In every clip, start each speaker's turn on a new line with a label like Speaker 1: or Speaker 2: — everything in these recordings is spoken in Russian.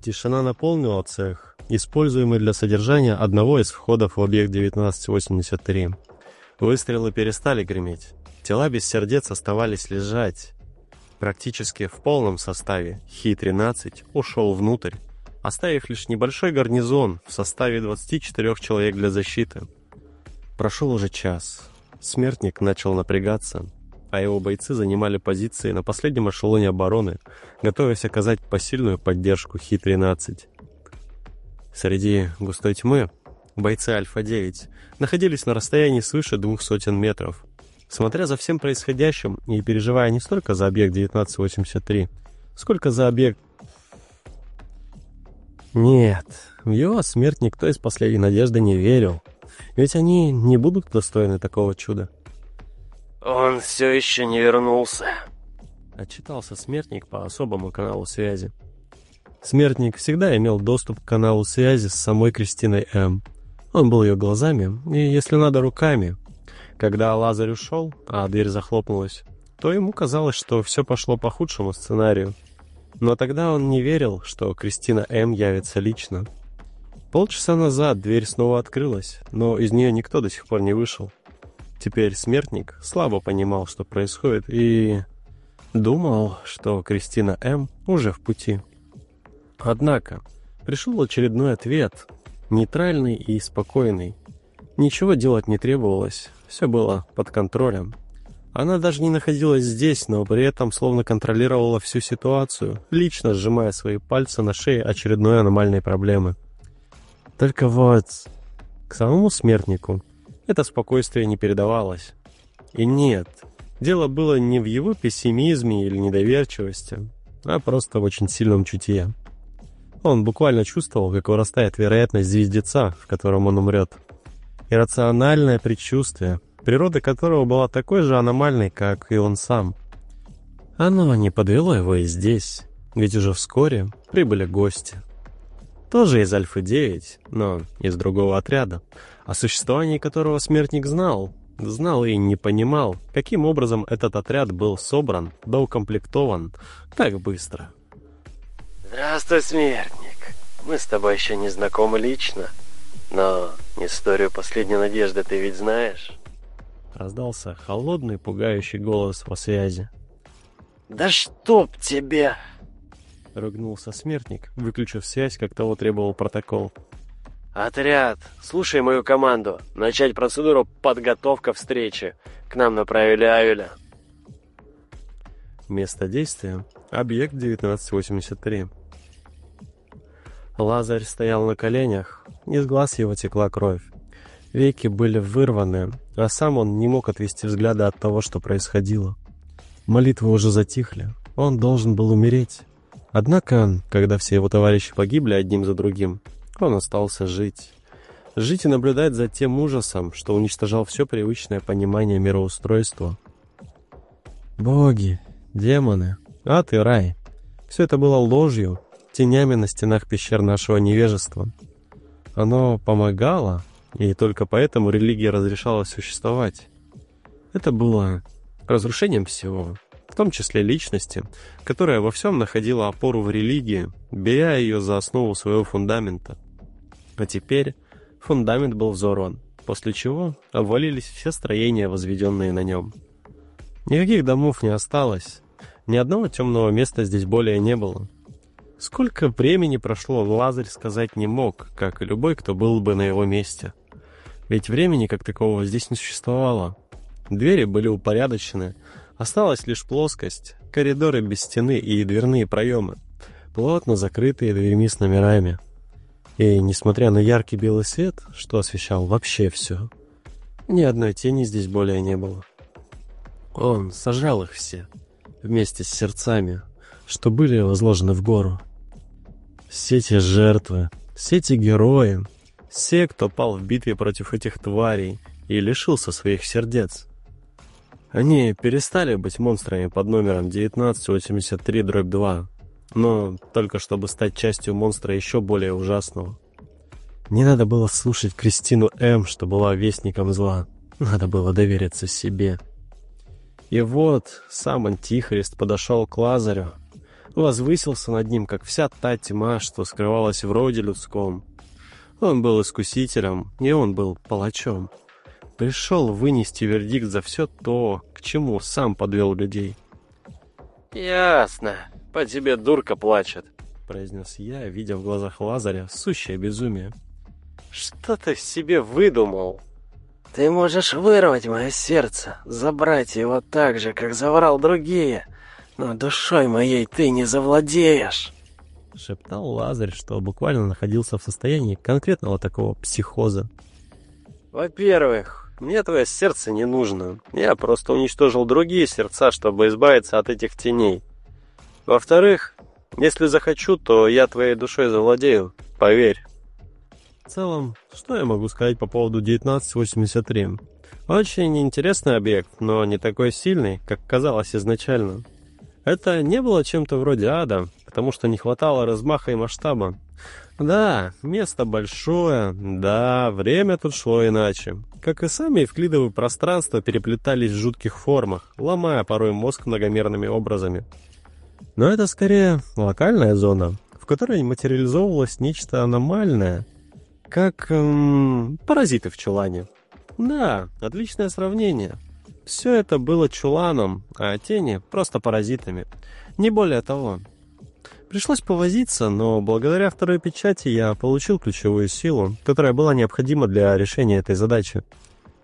Speaker 1: Тишина наполнила цех, используемый для содержания одного из входов в объект 1983. Выстрелы перестали греметь. Тела без сердец оставались лежать. Практически в полном составе Хи-13 ушел внутрь, оставив лишь небольшой гарнизон в составе 24 человек для защиты. Прошел уже час. Смертник начал напрягаться, а его бойцы занимали позиции на последнем эшелоне обороны, готовясь оказать посильную поддержку Хи-13. Среди густой тьмы бойцы Альфа-9 находились на расстоянии свыше двух сотен метров. Смотря за всем происходящим и переживая не столько за объект 1983, сколько за объект... Нет, в его смерть никто из последней надежды не верил. Ведь они не будут достойны такого чуда.
Speaker 2: «Он все еще не вернулся», —
Speaker 1: отчитался смертник по особому каналу связи. Смертник всегда имел доступ к каналу связи с самой Кристиной М. Он был ее глазами и, если надо, руками. Когда Лазарь ушел, а дверь захлопнулась, то ему казалось, что все пошло по худшему сценарию. Но тогда он не верил, что Кристина М. явится лично. Полчаса назад дверь снова открылась, но из нее никто до сих пор не вышел. Теперь смертник слабо понимал, что происходит, и думал, что Кристина М. уже в пути. Однако пришел очередной ответ, нейтральный и спокойный. Ничего делать не требовалось, все было под контролем. Она даже не находилась здесь, но при этом словно контролировала всю ситуацию, лично сжимая свои пальцы на шее очередной аномальной проблемы. Только вот к самому смертнику это спокойствие не передавалось. И нет, дело было не в его пессимизме или недоверчивости, а просто в очень сильном чутье. Он буквально чувствовал, как вырастает вероятность звездеца, в котором он умрет. Иррациональное предчувствие, природа которого была такой же аномальной, как и он сам. Оно не подвело его и здесь, ведь уже вскоре прибыли гости. Тоже из Альфа-9, но из другого отряда, о существовании которого смертник знал, знал и не понимал, каким образом этот отряд был собран, да укомплектован так быстро.
Speaker 2: «Здравствуй, смертник. Мы с тобой еще не знакомы лично, но историю последней надежды ты ведь знаешь?»
Speaker 1: Раздался холодный, пугающий голос во связи.
Speaker 2: «Да чтоб тебе!»
Speaker 1: Ругнулся смертник, выключив связь, как того требовал протокол.
Speaker 2: «Отряд, слушай мою команду. Начать процедуру подготовка встречи. К нам направили Авеля».
Speaker 1: Место действия — объект 1983. Лазарь стоял на коленях, из глаз его текла кровь. Веки были вырваны, а сам он не мог отвести взгляда от того, что происходило. Молитвы уже затихли, он должен был умереть. Однако, когда все его товарищи погибли одним за другим, он остался жить. Жить и наблюдать за тем ужасом, что уничтожал все привычное понимание мироустройства. Боги, демоны, ад и рай. Все это было ложью, тенями на стенах пещер нашего невежества. Оно помогало, и только поэтому религия разрешала существовать. Это было разрушением всего в том числе личности, которая во всем находила опору в религии, беря ее за основу своего фундамента. А теперь фундамент был взорван, после чего обвалились все строения, возведенные на нем. Никаких домов не осталось, ни одного темного места здесь более не было. Сколько времени прошло, Лазарь сказать не мог, как и любой, кто был бы на его месте. Ведь времени как такового здесь не существовало. Двери были упорядочены, Осталась лишь плоскость, коридоры без стены и дверные проемы, плотно закрытые дверьми с номерами. И, несмотря на яркий белый свет, что освещал вообще все, ни одной тени здесь более не было. Он сожрал их все, вместе с сердцами, что были возложены в гору. Все те жертвы, все те герои, все, кто пал в битве против этих тварей и лишился своих сердец. Они перестали быть монстрами под номером 1983-2, но только чтобы стать частью монстра еще более ужасного. Не надо было слушать Кристину М., что была вестником зла. Надо было довериться себе. И вот сам Антихрист подошел к Лазарю. возвысился над ним, как вся та тьма, что скрывалась в роде людском. Он был искусителем, и он был палачом. Пришел вынести вердикт за все то, к чему сам подвел людей.
Speaker 2: «Ясно. По тебе дурка плачет», —
Speaker 1: произнес я, видя в глазах Лазаря сущее безумие.
Speaker 2: «Что ты себе выдумал?» «Ты можешь вырвать мое сердце, забрать его так же, как забрал другие, но душой моей ты не завладеешь!»
Speaker 1: Шептал Лазарь, что буквально находился в состоянии конкретного такого психоза.
Speaker 2: «Во-первых, мне твое сердце не нужно. Я просто уничтожил другие сердца, чтобы избавиться от этих теней. Во-вторых, если захочу, то я твоей душой завладею, поверь».
Speaker 1: В целом, что я могу сказать по поводу 1983? Очень интересный объект, но не такой сильный, как казалось изначально. Это не было чем-то вроде ада, потому что не хватало размаха и масштаба. Да, место большое, да, время тут шло иначе. Как и сами евклидовые пространства переплетались в жутких формах, ломая порой мозг многомерными образами. Но это скорее локальная зона, в которой материализовывалось нечто аномальное — как эм, паразиты в чулане. Да, отличное сравнение. Все это было чуланом, а тени просто паразитами. Не более того. Пришлось повозиться, но благодаря второй печати я получил ключевую силу, которая была необходима для решения этой задачи.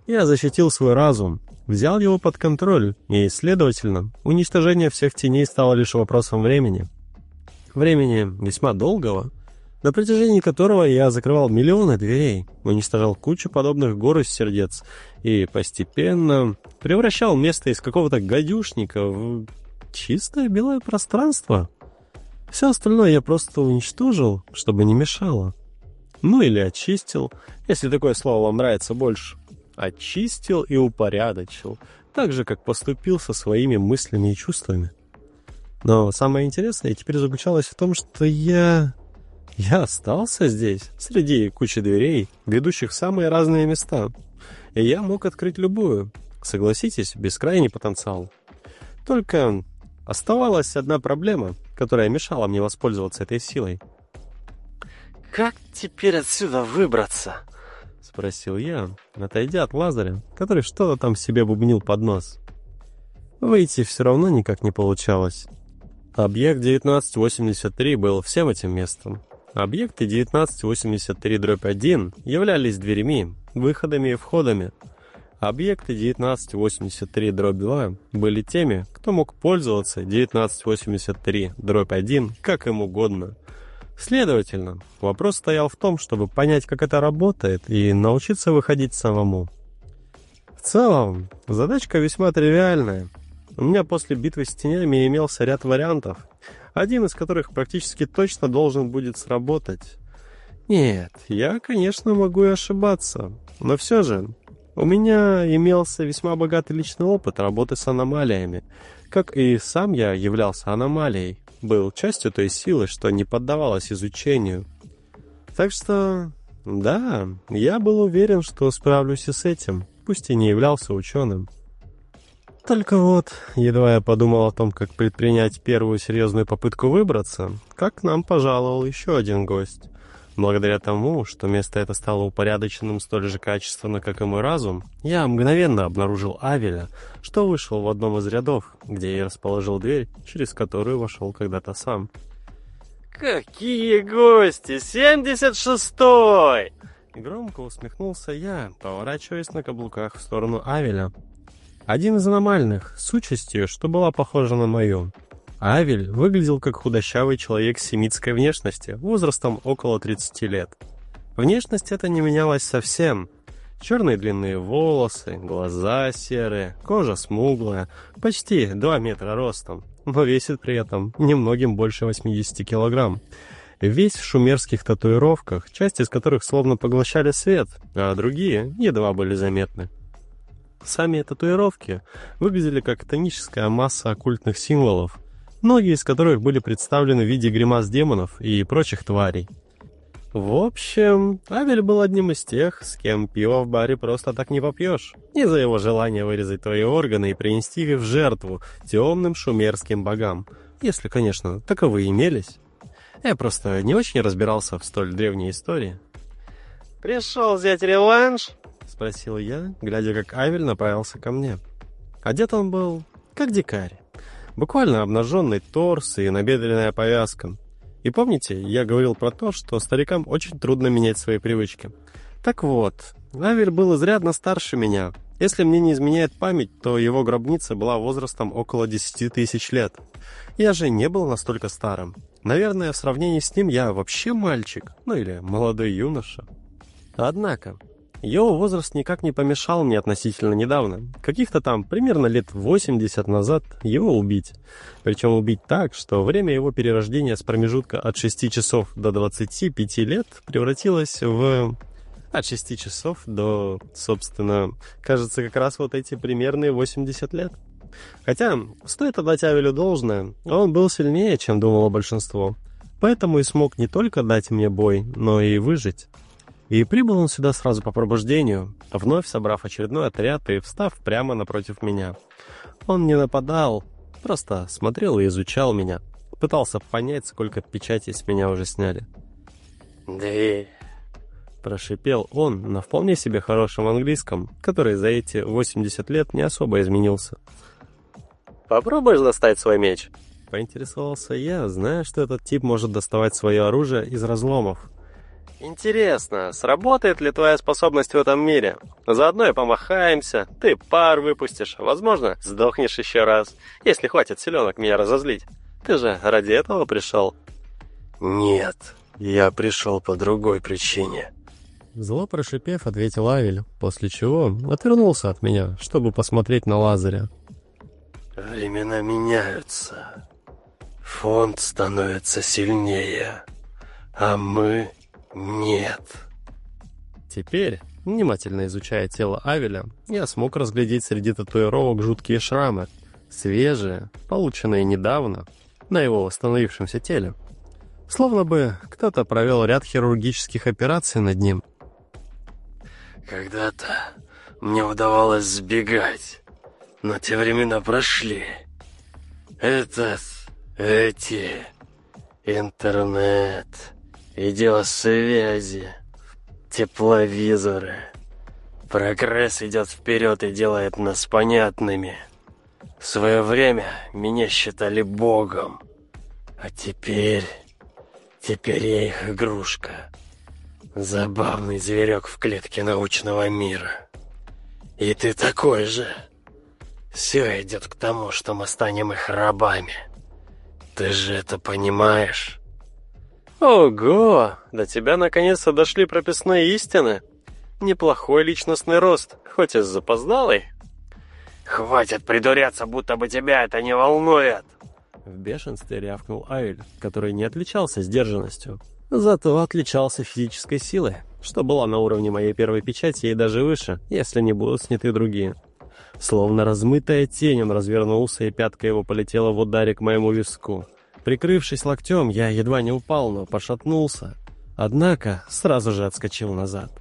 Speaker 1: Я защитил свой разум, взял его под контроль, и, следовательно, уничтожение всех теней стало лишь вопросом времени. Времени весьма долгого — на протяжении которого я закрывал миллионы дверей, уничтожал кучу подобных гор из сердец и постепенно превращал место из какого-то гадюшника в чистое белое пространство. Все остальное я просто уничтожил, чтобы не мешало. Ну или очистил, если такое слово вам нравится больше. Очистил и упорядочил, так же, как поступил со своими мыслями и чувствами. Но самое интересное теперь заключалось в том, что я я остался здесь, среди кучи дверей, ведущих в самые разные места. И я мог открыть любую. Согласитесь, бескрайний потенциал. Только оставалась одна проблема, которая мешала мне воспользоваться этой силой.
Speaker 2: «Как теперь отсюда выбраться?»
Speaker 1: — спросил я, отойдя от Лазаря, который что-то там себе бубнил под нос. Выйти все равно никак не получалось. Объект 1983 был всем этим местом, Объекты 1983-1 являлись дверями, выходами и входами. Объекты 1983-2 были теми, кто мог пользоваться 1983-1 как им угодно. Следовательно, вопрос стоял в том, чтобы понять, как это работает, и научиться выходить самому. В целом, задачка весьма тривиальная. У меня после битвы с тенями имелся ряд вариантов, один из которых практически точно должен будет сработать. Нет, я, конечно, могу и ошибаться, но все же у меня имелся весьма богатый личный опыт работы с аномалиями, как и сам я являлся аномалией, был частью той силы, что не поддавалась изучению. Так что, да, я был уверен, что справлюсь и с этим, пусть и не являлся ученым. Только вот, едва я подумал о том, как предпринять первую серьезную попытку выбраться, как к нам пожаловал еще один гость. Благодаря тому, что место это стало упорядоченным столь же качественно, как и мой разум, я мгновенно обнаружил Авеля, что вышел в одном из рядов, где я расположил дверь, через которую вошел когда-то сам.
Speaker 2: «Какие гости! 76-й!»
Speaker 1: Громко усмехнулся я, поворачиваясь на каблуках в сторону Авеля, один из аномальных, с участью, что была похожа на мою. Авель выглядел как худощавый человек семитской внешности, возрастом около 30 лет. Внешность эта не менялась совсем. Черные длинные волосы, глаза серые, кожа смуглая, почти 2 метра ростом, но весит при этом немногим больше 80 килограмм. Весь в шумерских татуировках, часть из которых словно поглощали свет, а другие едва были заметны. Сами татуировки выглядели как тоническая масса оккультных символов, многие из которых были представлены в виде гримас демонов и прочих тварей. В общем, Авель был одним из тех, с кем пиво в баре просто так не попьешь. Из-за его желания вырезать твои органы и принести их в жертву темным шумерским богам. если, конечно, таковые имелись. Я просто не очень разбирался в столь древней истории.
Speaker 2: «Пришел взять реванш?»
Speaker 1: — спросил я, глядя, как Авель направился ко мне. Одет он был как дикарь. Буквально обнаженный торс и набедренная повязка. И помните, я говорил про то, что старикам очень трудно менять свои привычки. Так вот, Авель был изрядно старше меня. Если мне не изменяет память, то его гробница была возрастом около 10 тысяч лет. Я же не был настолько старым. Наверное, в сравнении с ним я вообще мальчик, ну или молодой юноша. Однако, его возраст никак не помешал мне относительно недавно. Каких-то там примерно лет 80 назад его убить. Причем убить так, что время его перерождения с промежутка от 6 часов до 25 лет превратилось в... От 6 часов до, собственно, кажется, как раз вот эти примерные 80 лет. Хотя, стоит отдать Авелю должное, он был сильнее, чем думало большинство. Поэтому и смог не только дать мне бой, но и выжить. И прибыл он сюда сразу по пробуждению, вновь собрав очередной отряд и встав прямо напротив меня. Он не нападал, просто смотрел и изучал меня. Пытался понять, сколько печатей с меня уже сняли.
Speaker 2: «Две...»
Speaker 1: Прошипел он на вполне себе хорошем английском, который за эти 80 лет не особо изменился.
Speaker 2: «Попробуешь достать свой меч?»
Speaker 1: Поинтересовался я, зная, что этот тип может доставать свое оружие из разломов.
Speaker 2: Интересно, сработает ли твоя способность в этом мире? Заодно и помахаемся, ты пар выпустишь, возможно, сдохнешь еще раз, если хватит силенок меня разозлить. Ты же ради этого пришел?
Speaker 3: Нет, я пришел по другой причине.
Speaker 1: Зло прошипев, ответил Авель, после чего отвернулся от меня, чтобы посмотреть на Лазаря.
Speaker 3: Времена меняются. Фонд становится сильнее, а мы «Нет».
Speaker 1: Теперь, внимательно изучая тело Авеля, я смог разглядеть среди татуировок жуткие шрамы, свежие, полученные недавно, на его восстановившемся теле. Словно бы кто-то провел ряд хирургических операций над ним.
Speaker 3: «Когда-то мне удавалось сбегать, но те времена прошли. Этот, эти, интернет...» видеосвязи, тепловизоры. Прогресс идет вперед и делает нас понятными. В свое время меня считали богом, а теперь... Теперь я их игрушка. Забавный зверек в клетке научного мира. И ты такой же. Все идет к тому, что мы станем их рабами. Ты же это понимаешь?
Speaker 2: Ого, до тебя наконец-то дошли прописные истины. Неплохой личностный рост, хоть и с запоздалой.
Speaker 3: Хватит придуряться, будто бы тебя это не волнует.
Speaker 1: В бешенстве рявкнул Айль, который не отличался сдержанностью. Зато отличался физической силой, что была на уровне моей первой печати и даже выше, если не будут сняты другие. Словно размытая тень он развернулся, и пятка его полетела в ударе к моему виску. Прикрывшись локтем, я едва не упал, но пошатнулся. Однако сразу же отскочил назад.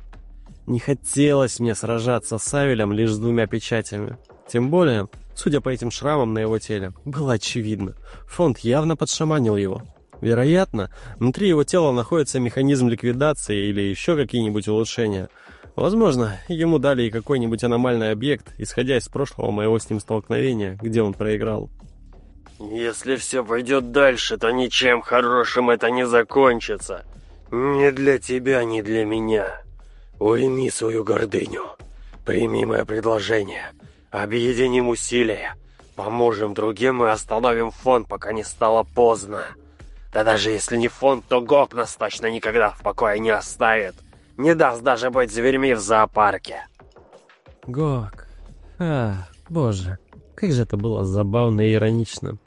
Speaker 1: Не хотелось мне сражаться с Савелем лишь с двумя печатями. Тем более, судя по этим шрамам на его теле, было очевидно. Фонд явно подшаманил его. Вероятно, внутри его тела находится механизм ликвидации или еще какие-нибудь улучшения. Возможно, ему дали и какой-нибудь аномальный объект, исходя из прошлого моего с ним столкновения, где он проиграл.
Speaker 3: Если все пойдет дальше, то ничем хорошим это не закончится. Ни для тебя, ни для меня. Уйми свою гордыню. Прими мое предложение. Объединим усилия. Поможем другим и остановим фонд, пока не стало поздно. Да даже если не фонд, то ГОК нас точно никогда в покое не оставит. Не даст даже быть зверьми в зоопарке.
Speaker 1: ГОК. А, боже. Как же это было забавно и иронично.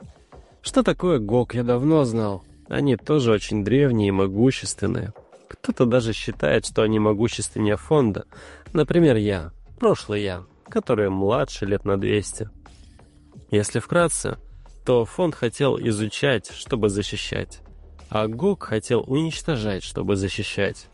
Speaker 1: Что такое ГОК, я давно знал. Они тоже очень древние и могущественные. Кто-то даже считает, что они могущественнее фонда. Например, я. Прошлый я, который младше лет на 200. Если вкратце, то фонд хотел изучать, чтобы защищать. А ГОК хотел уничтожать, чтобы защищать.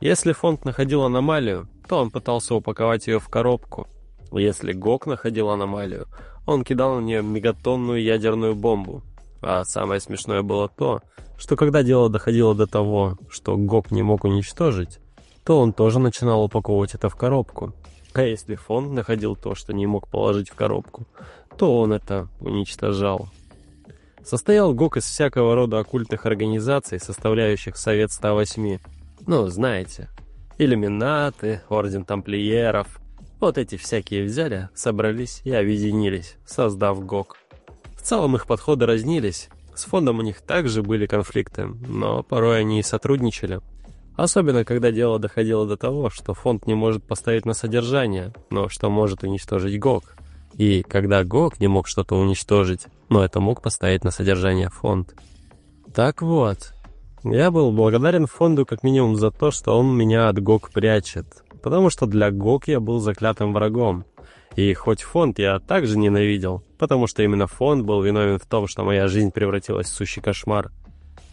Speaker 1: Если фонд находил аномалию, то он пытался упаковать ее в коробку. Если ГОК находил аномалию, он кидал на нее мегатонную ядерную бомбу. А самое смешное было то, что когда дело доходило до того, что ГОК не мог уничтожить, то он тоже начинал упаковывать это в коробку. А если фонд находил то, что не мог положить в коробку, то он это уничтожал. Состоял ГОК из всякого рода оккультных организаций, составляющих Совет 108. Ну, знаете, иллюминаты, Орден Тамплиеров. Вот эти всякие взяли, собрались и объединились, создав ГОК. В целом их подходы разнились, с фондом у них также были конфликты, но порой они и сотрудничали. Особенно, когда дело доходило до того, что фонд не может поставить на содержание, но что может уничтожить ГОК. И когда ГОК не мог что-то уничтожить, но это мог поставить на содержание фонд. Так вот, я был благодарен фонду как минимум за то, что он меня от ГОК прячет, потому что для ГОК я был заклятым врагом. И хоть фонд я также ненавидел, потому что именно фонд был виновен в том, что моя жизнь превратилась в сущий кошмар.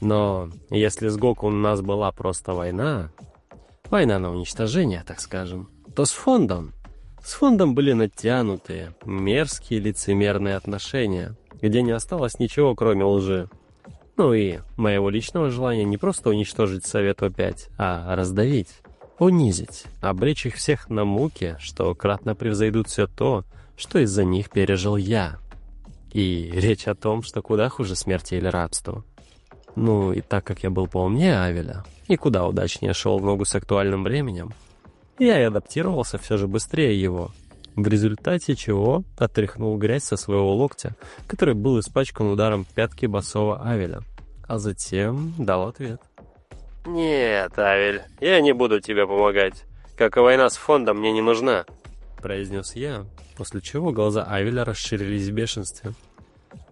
Speaker 1: Но если с Гоку у нас была просто война, война на уничтожение, так скажем, то с фондом, с фондом были натянутые, мерзкие лицемерные отношения, где не осталось ничего, кроме лжи. Ну и моего личного желания не просто уничтожить Совет О5, а раздавить унизить, обречь их всех на муки, что кратно превзойдут все то, что из-за них пережил я. И речь о том, что куда хуже смерти или рабства. Ну, и так как я был поумнее Авеля, и куда удачнее шел в ногу с актуальным временем, я и адаптировался все же быстрее его, в результате чего отряхнул грязь со своего локтя, который был испачкан ударом пятки босого Авеля, а затем дал ответ.
Speaker 2: «Нет, Авель, я не буду тебе помогать. Как и война с фондом мне не нужна», —
Speaker 1: произнес я, после чего глаза Авеля расширились в бешенстве.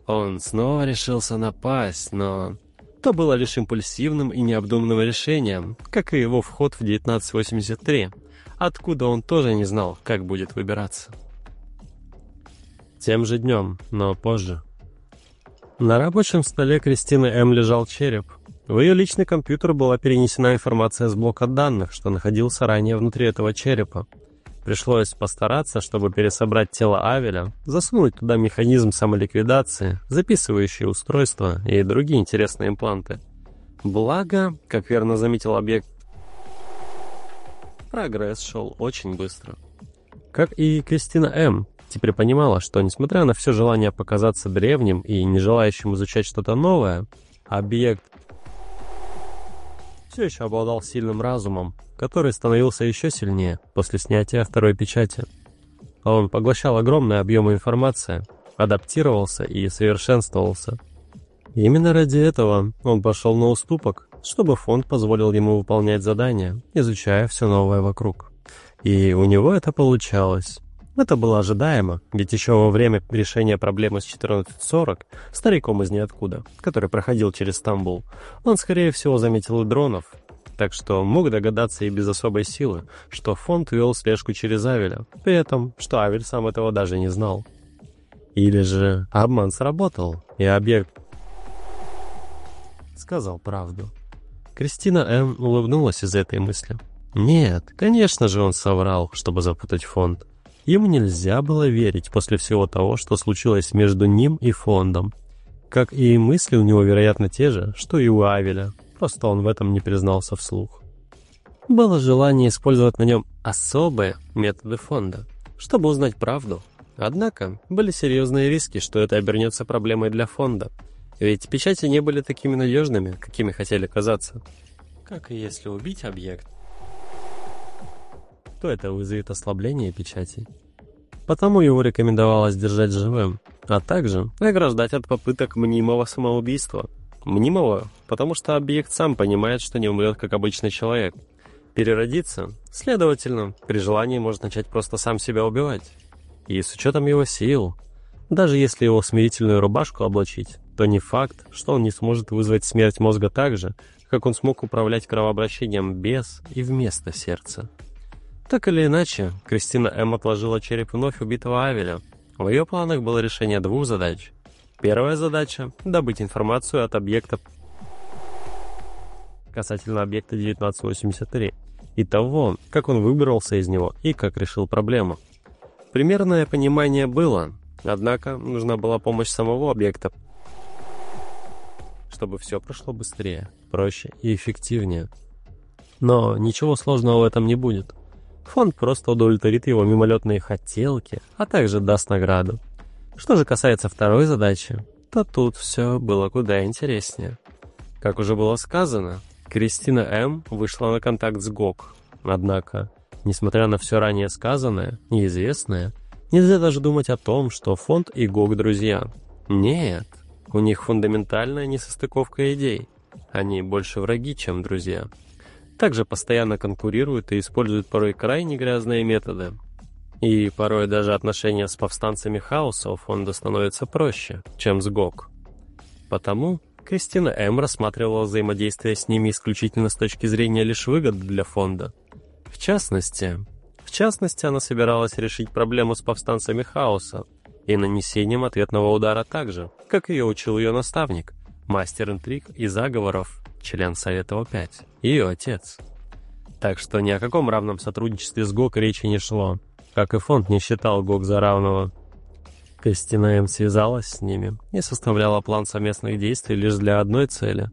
Speaker 1: Он снова решился напасть, но... То было лишь импульсивным и необдуманным решением, как и его вход в 1983, откуда он тоже не знал, как будет выбираться. Тем же днем, но позже. На рабочем столе Кристины М. лежал череп — в ее личный компьютер была перенесена информация с блока данных, что находился ранее внутри этого черепа. Пришлось постараться, чтобы пересобрать тело Авеля, засунуть туда механизм самоликвидации, записывающие устройства и другие интересные импланты. Благо, как верно заметил объект, прогресс шел очень быстро. Как и Кристина М., теперь понимала, что, несмотря на все желание показаться древним и не желающим изучать что-то новое, объект все еще обладал сильным разумом, который становился еще сильнее после снятия второй печати. Он поглощал огромные объемы информации, адаптировался и совершенствовался. именно ради этого он пошел на уступок, чтобы фонд позволил ему выполнять задания, изучая все новое вокруг. И у него это получалось. Это было ожидаемо, ведь еще во время решения проблемы с 1440, стариком из ниоткуда, который проходил через Стамбул, он, скорее всего, заметил и дронов, так что мог догадаться и без особой силы, что фонд вел слежку через Авеля, при этом, что Авель сам этого даже не знал. Или же обман сработал, и объект сказал правду. Кристина М. улыбнулась из этой мысли. Нет, конечно же он соврал, чтобы запутать фонд. Ему нельзя было верить после всего того, что случилось между ним и фондом. Как и мысли у него, вероятно, те же, что и у Авеля, просто он в этом не признался вслух. Было желание использовать на нем особые методы фонда, чтобы узнать правду. Однако были серьезные риски, что это обернется проблемой для фонда, ведь печати не были такими надежными, какими хотели казаться. Как и если убить объект, то это вызовет ослабление печатей. Потому его рекомендовалось держать живым, а также ограждать от попыток мнимого самоубийства. Мнимого, потому что объект сам понимает, что не умрет как обычный человек. Переродиться, следовательно, при желании может начать просто сам себя убивать. И с учетом его сил, даже если его смирительную рубашку облачить, то не факт, что он не сможет вызвать смерть мозга так же, как он смог управлять кровообращением без и вместо сердца. Так или иначе, Кристина М. отложила череп вновь убитого Авеля. В ее планах было решение двух задач. Первая задача — добыть информацию от объекта касательно объекта 1983 и того, как он выбрался из него и как решил проблему. Примерное понимание было, однако нужна была помощь самого объекта чтобы все прошло быстрее, проще и эффективнее. Но ничего сложного в этом не будет. Фонд просто удовлетворит его мимолетные хотелки, а также даст награду. Что же касается второй задачи, то тут все было куда интереснее. Как уже было сказано, Кристина М. вышла на контакт с ГОК. Однако, несмотря на все ранее сказанное и известное, нельзя даже думать о том, что фонд и ГОК друзья. Нет, у них фундаментальная несостыковка идей. Они больше враги, чем друзья. Также постоянно конкурируют и используют порой крайне грязные методы. И порой даже отношения с повстанцами хаоса у фонда становятся проще, чем с ГОК. Потому Кристина М. рассматривала взаимодействие с ними исключительно с точки зрения лишь выгод для фонда. В частности, в частности, она собиралась решить проблему с повстанцами хаоса и нанесением ответного удара так же, как ее учил ее наставник, мастер интриг и заговоров, член Совета О5, ее отец. Так что ни о каком равном сотрудничестве с ГОК речи не шло, как и фонд не считал ГОК за равного. Костянаем связалась с ними и составляла план совместных действий лишь для одной цели.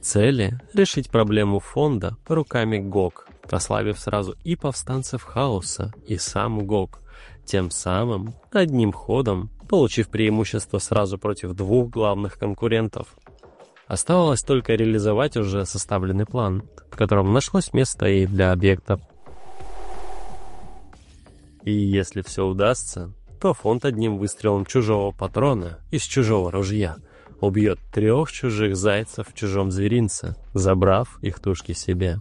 Speaker 1: Цели — решить проблему фонда руками ГОК, прославив сразу и повстанцев хаоса, и сам ГОК, тем самым одним ходом получив преимущество сразу против двух главных конкурентов. Оставалось только реализовать уже составленный план, в котором нашлось место и для объектов. И если все удастся, то фонд одним выстрелом чужого патрона из чужого ружья убьет трех чужих зайцев в чужом зверинце, забрав их тушки себе.